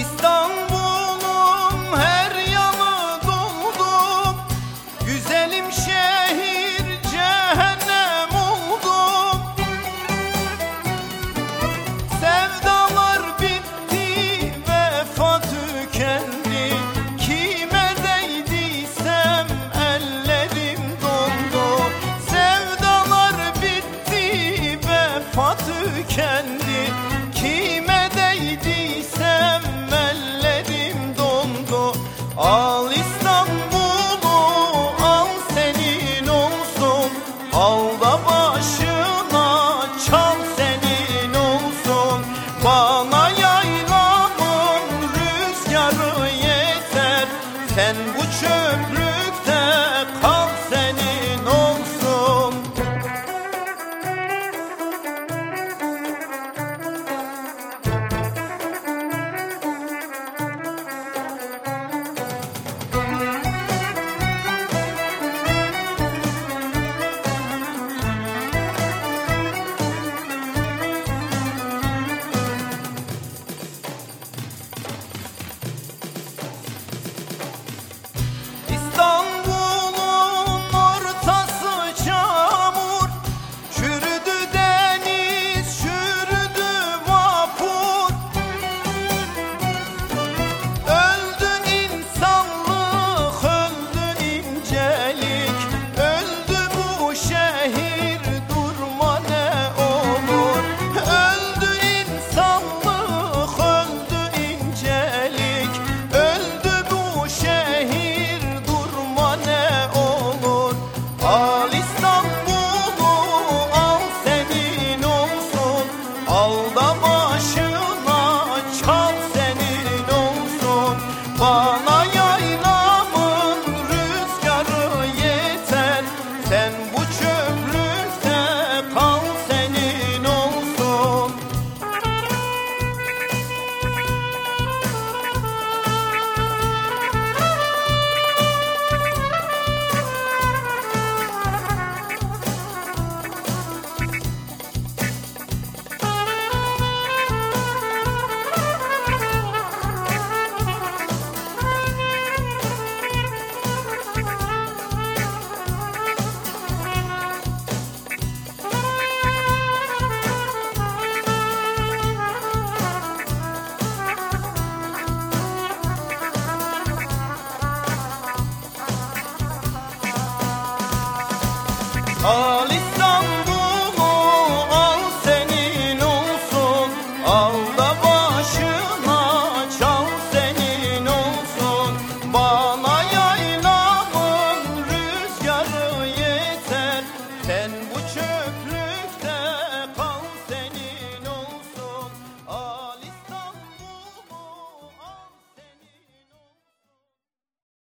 Cristo. Oh. Al